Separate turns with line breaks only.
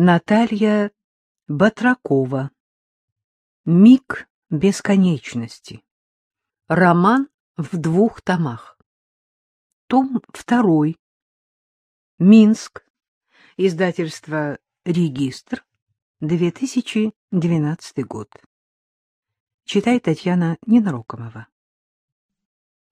Наталья Батракова. Миг бесконечности. Роман в двух томах. Том второй. Минск. Издательство «Регистр», 2012 год. Читает Татьяна Ненарокомова.